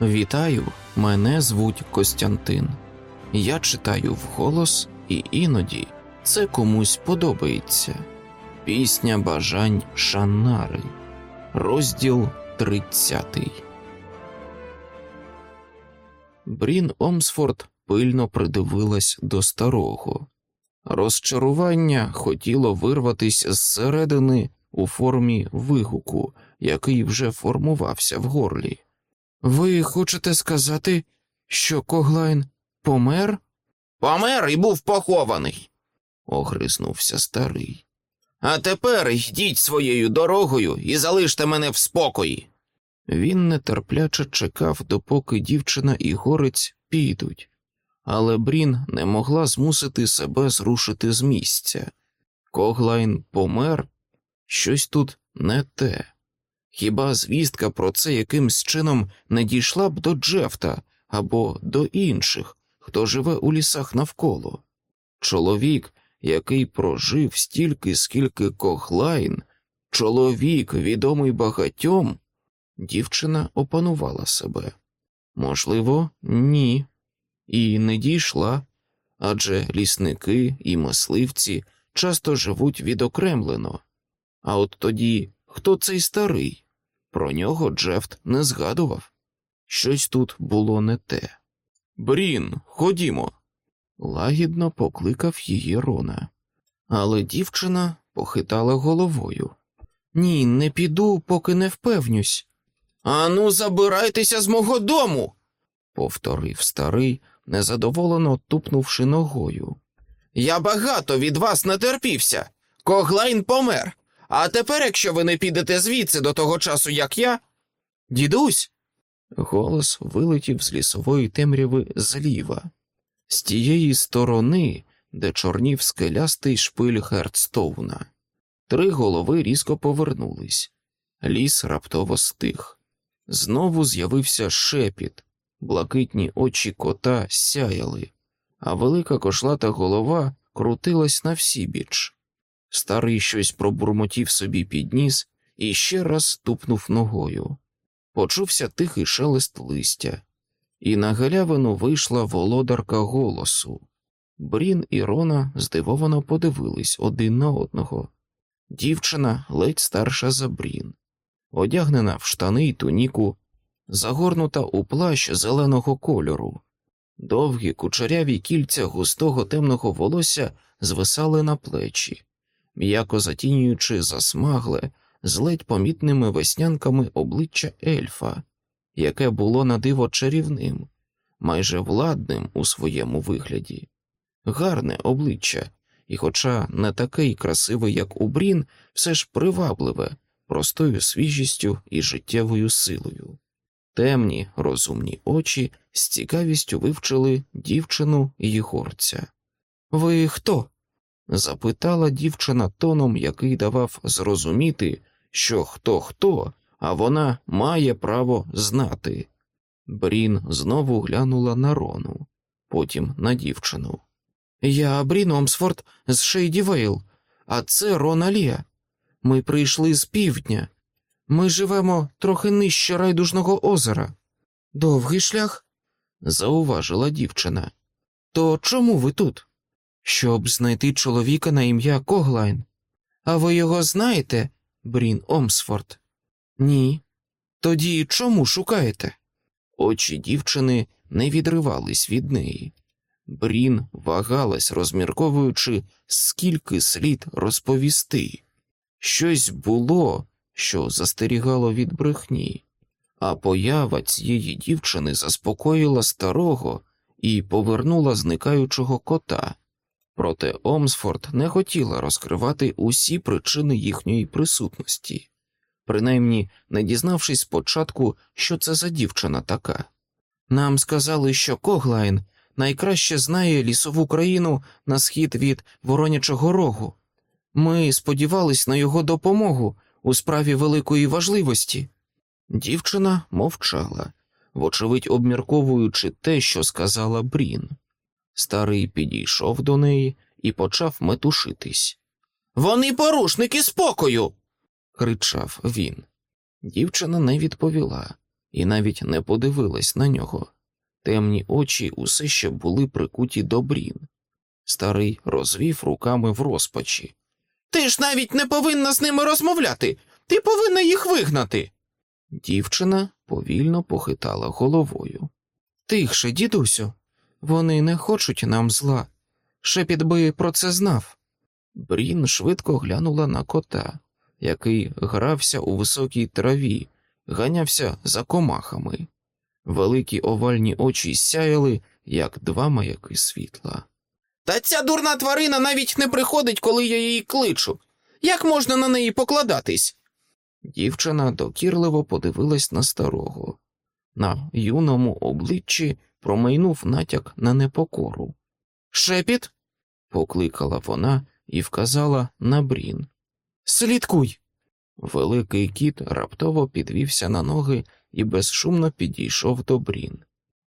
Вітаю, мене звуть Костянтин. Я читаю вголос, і іноді це комусь подобається. Пісня бажань Шаннари, розділ 30. Брін Омсфорд пильно придивилась до старого. Розчарування хотіло вирватися зсередини у формі вигуку, який вже формувався в горлі. Ви хочете сказати, що Коглайн помер? Помер і був похований. огризнувся старий. А тепер йдіть своєю дорогою і залиште мене в спокої. Він нетерпляче чекав, допоки дівчина і горець підуть, але Брін не могла змусити себе зрушити з місця. Коглайн помер, щось тут не те. Хіба звістка про це якимсь чином не дійшла б до Джефта або до інших, хто живе у лісах навколо? Чоловік, який прожив стільки, скільки Коглайн, чоловік, відомий багатьом, дівчина опанувала себе. Можливо, ні, і не дійшла, адже лісники і мисливці часто живуть відокремлено. А от тоді хто цей старий? Про нього Джефт не згадував. Щось тут було не те. Брін, ходімо. Лагідно покликав її Рона. Але дівчина похитала головою. Ні, не піду, поки не впевнюсь, Ану, забирайтеся з мого дому. повторив старий, незадоволено тупнувши ногою. Я багато від вас натерпівся. Коглайн помер. А тепер, якщо ви не підете звідси до того часу, як я. Дідусь, Голос вилетів з лісової темряви зліва, з тієї сторони, де чорнів скелястий шпиль Гердстоуна. Три голови різко повернулись. Ліс раптово стих. Знову з'явився шепіт, блакитні очі кота сяяли, а велика кошлата голова крутилась на всібіч. Старий щось пробурмотів собі під ніс і ще раз ступнув ногою. Почувся тихий шелест листя, і на галявину вийшла володарка голосу. Брін і Рона здивовано подивились один на одного. Дівчина ледь старша за Брін, одягнена в штани й туніку, загорнута у плащ зеленого кольору. Довгі кучеряві кільця густого темного волосся звисали на плечі, м'яко затінюючи засмагле, з ледь помітними веснянками обличчя ельфа, яке було на диво чарівним, майже владним у своєму вигляді. Гарне обличчя, і, хоча не таке й красиве, як у Брін, все ж привабливе, простою свіжістю і життєвою силою. Темні, розумні очі з цікавістю вивчили дівчину і горця. Ви хто? Запитала дівчина тоном, який давав зрозуміти, що хто хто, а вона має право знати. Брін знову глянула на Рону, потім на дівчину. Я Брін Омсфорд з Шейді Вейл, а це Рона Лія. Ми прийшли з півдня. Ми живемо трохи нижче райдужного озера. Довгий шлях, зауважила дівчина. То чому ви тут? Щоб знайти чоловіка на ім'я Коглайн. А ви його знаєте, Брін Омсфорд? Ні. Тоді чому шукаєте? Очі дівчини не відривались від неї. Брін вагалась, розмірковуючи, скільки слід розповісти. Щось було, що застерігало від брехні, а поява цієї дівчини заспокоїла старого і повернула зникаючого кота. Проте Омсфорд не хотіла розкривати усі причини їхньої присутності, принаймні не дізнавшись спочатку, що це за дівчина така. Нам сказали, що Коглайн найкраще знає лісову країну на схід від Воронячого Рогу. Ми сподівались на його допомогу у справі великої важливості. Дівчина мовчала, вочевидь обмірковуючи те, що сказала Брін. Старий підійшов до неї і почав метушитись. Вони порушники спокою. кричав він. Дівчина не відповіла, і навіть не подивилась на нього. Темні очі усе ще були прикуті до брін. Старий розвів руками в розпачі. Ти ж навіть не повинна з ними розмовляти. Ти повинна їх вигнати. Дівчина повільно похитала головою. Тихше, дідусю, вони не хочуть нам зла. Шепіт би про це знав. Брін швидко глянула на кота, який грався у високій траві, ганявся за комахами. Великі овальні очі сяяли, як два маяки світла. Та ця дурна тварина навіть не приходить, коли я її кличу. Як можна на неї покладатись? Дівчина докірливо подивилась на старого. На юному обличчі промайнув натяк на непокору. Шепіт? покликала вона і вказала на брін. Слідкуй. Великий кіт раптово підвівся на ноги і безшумно підійшов до брін.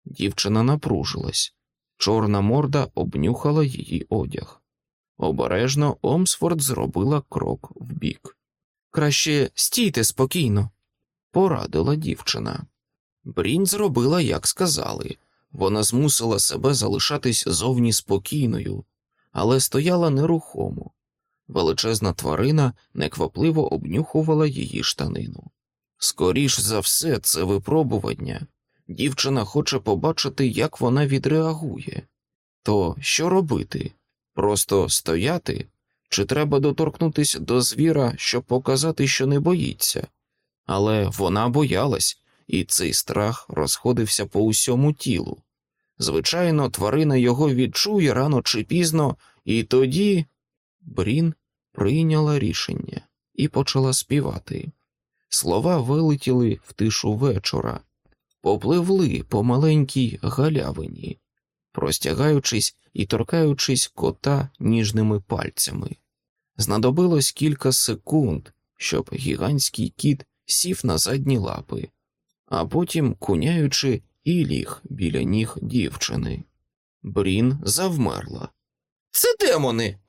Дівчина напружилась. Чорна морда обнюхала її одяг. Обережно Омсфорд зробила крок вбік. Краще стійте спокійно, порадила дівчина. Брін зробила, як сказали. Вона змусила себе залишатись зовні спокійною, але стояла нерухомо. Величезна тварина неквапливо обнюхувала її штанину. Скоріш за все, це випробування. Дівчина хоче побачити, як вона відреагує. То що робити? Просто стояти? Чи треба доторкнутись до звіра, щоб показати, що не боїться? Але вона боялась, і цей страх розходився по усьому тілу. Звичайно, тварина його відчує рано чи пізно, і тоді Брін прийняла рішення і почала співати. Слова вилетіли в тишу вечора, попливли по маленькій галявині, простягаючись і торкаючись кота ніжними пальцями. Знадобилось кілька секунд, щоб гігантський кіт сів на задні лапи, а потім, куняючи, і ліг біля ніг дівчини. Брін завмерла. Це демони.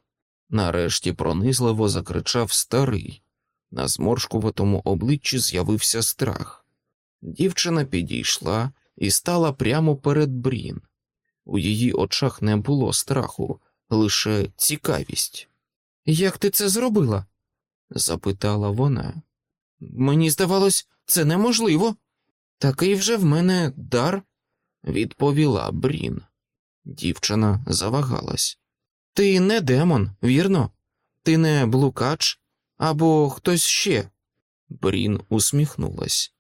Нарешті пронизливо закричав старий. На зморшкуватому обличчі з'явився страх. Дівчина підійшла і стала прямо перед Брін. У її очах не було страху, лише цікавість. Як ти це зробила? запитала вона. Мені здавалось, це неможливо. Такий вже в мене дар, відповіла Брін. Дівчина завагалась. Ти не демон, вірно? Ти не блукач або хтось ще. Брін усміхнулась.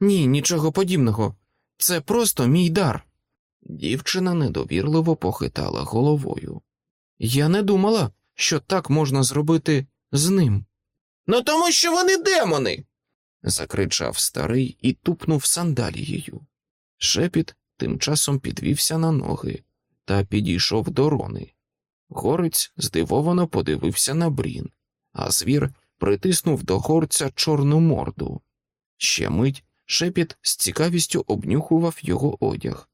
Ні, нічого подібного. Це просто мій дар. Дівчина недовірливо похитала головою. Я не думала, що так можна зробити з ним. Ну тому що вони демони. Закричав старий і тупнув сандалією. Шепіт тим часом підвівся на ноги та підійшов до рони. Горець здивовано подивився на брін, а звір притиснув до горця чорну морду. Ще мить шепіт з цікавістю обнюхував його одяг.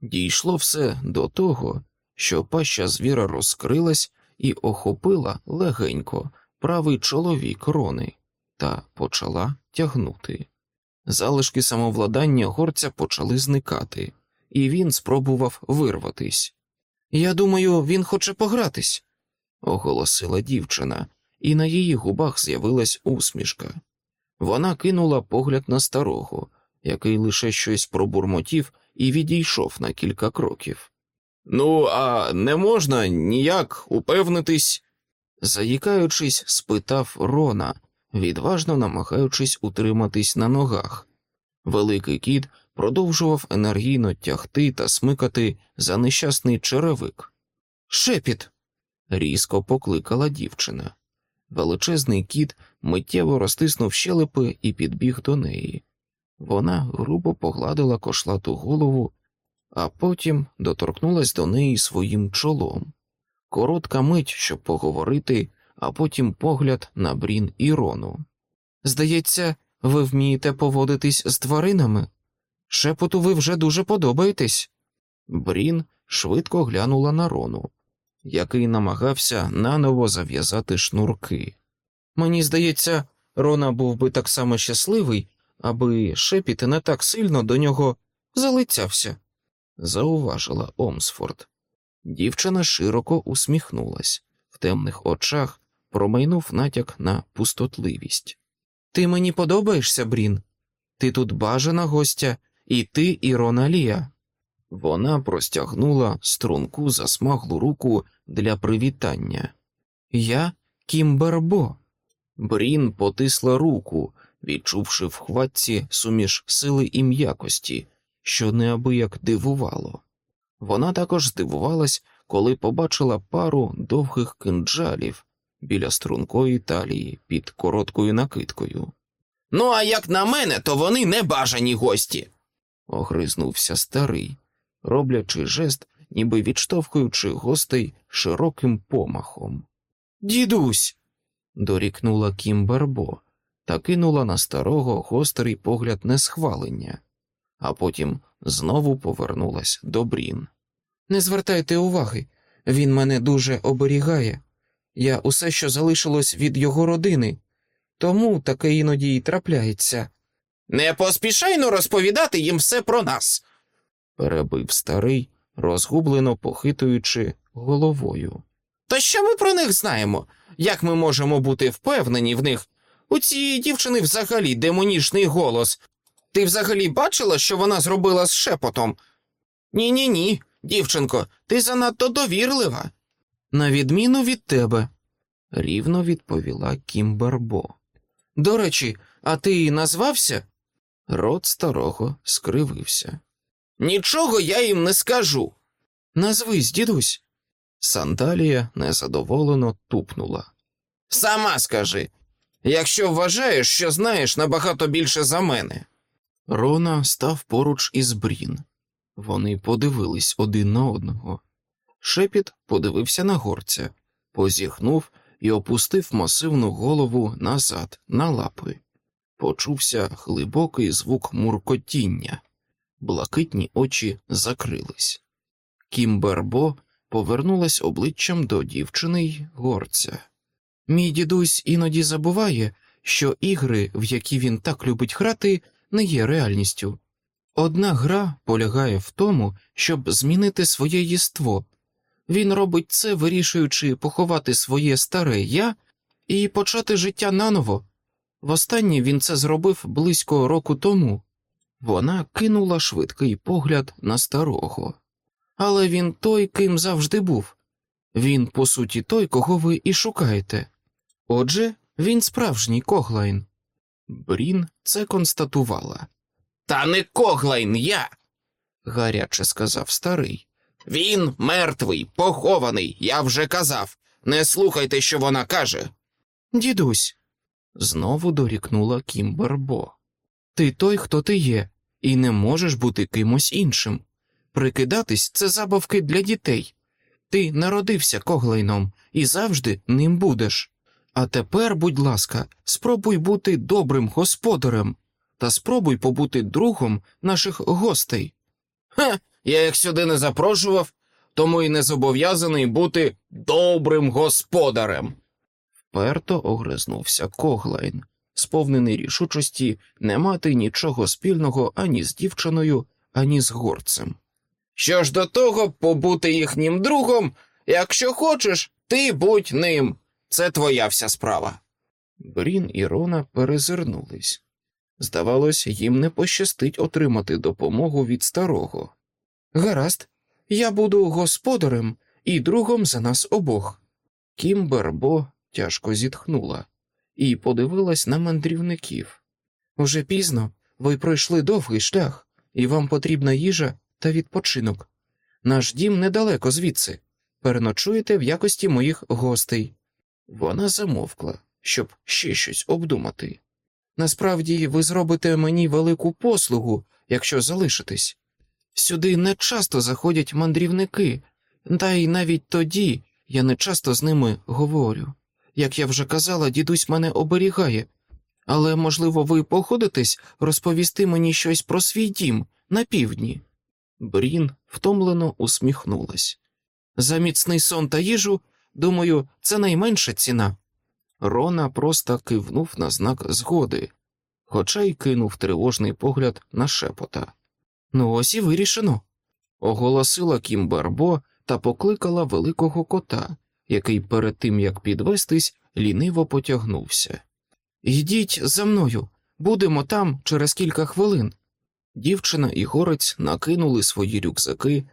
Дійшло все до того, що паща звіра розкрилась і охопила легенько правий чоловік рони та почала тягнути. Залишки самовладання горця почали зникати, і він спробував вирватись. Я думаю, він хоче погратись, оголосила дівчина, і на її губах з'явилась усмішка. Вона кинула погляд на старого, який лише щось пробурмотів і відійшов на кілька кроків. Ну, а не можна ніяк упевнитись, заїкаючись, спитав Рона, відважно намагаючись утриматись на ногах. Великий кіт продовжував енергійно тягти та смикати за нещасний черевик. Шепіт. різко покликала дівчина. Величезний кіт миттєво розтиснув щелепи і підбіг до неї. Вона грубо погладила кошлату голову, а потім доторкнулась до неї своїм чолом. Коротка мить, щоб поговорити, а потім погляд на Брін і Рону. Здається, ви вмієте поводитись з тваринами. Шепоту ви вже дуже подобаєтесь. Брін швидко глянула на Рону, який намагався наново зав'язати шнурки. Мені здається, Рона був би так само щасливий, аби шепіт не так сильно до нього залицявся, зауважила Омсфорд. Дівчина широко усміхнулась, в темних очах промайнув натяк на пустотливість. Ти мені подобаєшся, Брін? Ти тут бажана гостя, і ти, і Рона Лія. Вона простягнула струнку засмаглу руку для привітання. Я Кімбербо. Брін потисла руку, відчувши в хватці суміш сили і м'якості, що неабияк дивувало. Вона також здивувалась, коли побачила пару довгих кинджалів біля стрункої талії під короткою накидкою. Ну, а як на мене, то вони не бажані гості. Огризнувся старий, роблячи жест, ніби відштовхуючи гостей широким помахом. Дідусь. дорікнула Кімбербо та кинула на старого гострий погляд несхвалення, а потім знову повернулась до Брін. Не звертайте уваги, він мене дуже оберігає. Я усе, що залишилось від його родини, тому таке іноді й трапляється. Не поспішайно розповідати їм все про нас. перебив старий, розгублено похитуючи головою. Та що ми про них знаємо? Як ми можемо бути впевнені в них? У цієї дівчини взагалі демонічний голос. Ти взагалі бачила, що вона зробила з шепотом? Ні, ні, ні, дівчинко, ти занадто довірлива. На відміну від тебе, рівно відповіла Кімбербо. До речі, а ти назвався? Рот старого скривився. Нічого я їм не скажу. Назвись, дідусь. Сандалія незадоволено тупнула. Сама скажи, якщо вважаєш, що знаєш набагато більше за мене. Рона став поруч із Брін. Вони подивились один на одного. Шепіт подивився на горця, позіхнув і опустив масивну голову назад на лапи. Почувся глибокий звук муркотіння, блакитні очі закрились. Кімбербо повернулась обличчям до дівчини й горця. Мій дідусь іноді забуває, що ігри, в які він так любить грати, не є реальністю. Одна гра полягає в тому, щоб змінити своє єство. Він робить це, вирішуючи поховати своє старе я і почати життя наново. Востаннє він це зробив близько року тому. Вона кинула швидкий погляд на старого. Але він той, ким завжди був. Він, по суті, той, кого ви і шукаєте. Отже, він справжній Коглайн. Брін це констатувала. Та не Коглайн я. гаряче сказав старий. Він мертвий, похований, я вже казав. Не слухайте, що вона каже. Дідусь, знову дорікнула Кімбербо. Ти той, хто ти є, і не можеш бути кимось іншим. Прикидатись це забавки для дітей. Ти народився коглайном і завжди ним будеш. А тепер, будь ласка, спробуй бути добрим господарем та спробуй побути другом наших гостей. Ха, я їх сюди не запрошував, тому і не зобов'язаний бути добрим господарем. Вперто огризнувся Коглайн, сповнений рішучості не мати нічого спільного ані з дівчиною, ані з горцем. Що ж до того, побути їхнім другом, якщо хочеш, ти будь ним. Це твоя вся справа. Брін і Рона перезирнулись. Здавалось, їм не пощастить отримати допомогу від старого. Гаразд, я буду господарем і другом за нас обох. Кімбербо тяжко зітхнула і подивилась на мандрівників. Уже пізно ви пройшли довгий шлях, і вам потрібна їжа та відпочинок. Наш дім недалеко звідси. Переночуєте в якості моїх гостей. Вона замовкла, щоб ще щось обдумати. Насправді, ви зробите мені велику послугу, якщо залишитесь. Сюди не часто заходять мандрівники, та й навіть тоді я не часто з ними говорю. Як я вже казала, дідусь мене оберігає, але, можливо, ви походитесь розповісти мені щось про свій дім на півдні. Брін втомлено усміхнулась. За міцний сон та їжу, думаю, це найменша ціна. Рона просто кивнув на знак згоди, хоча й кинув тривожний погляд на шепота. Ну, ось і вирішено. Оголосила Кімбербо та покликала великого кота, який перед тим як підвестись, ліниво потягнувся. Йдіть за мною, будемо там через кілька хвилин. Дівчина і горець накинули свої рюкзаки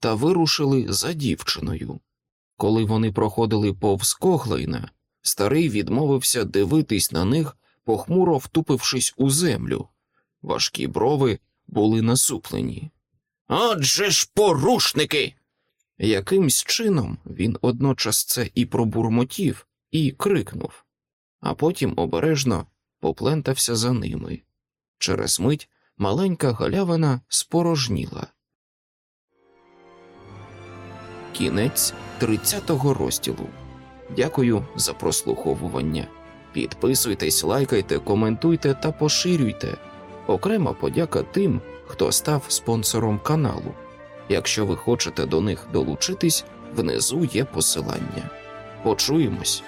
та вирушили за дівчиною. Коли вони проходили повз Коглайна, старий відмовився дивитись на них, похмуро втупившись у землю. Важкі брови були насуплені. Отже ж, порушники. Якимсь чином він одночас це і пробурмотів, і крикнув, а потім обережно поплентався за ними. Через мить маленька галявина спорожніла. Кінець 30-го розділу. Дякую за прослуховування. Підписуйтесь, лайкайте, коментуйте та поширюйте. Окрема подяка тим, хто став спонсором каналу. Якщо ви хочете до них долучитись, внизу є посилання. Почуємось.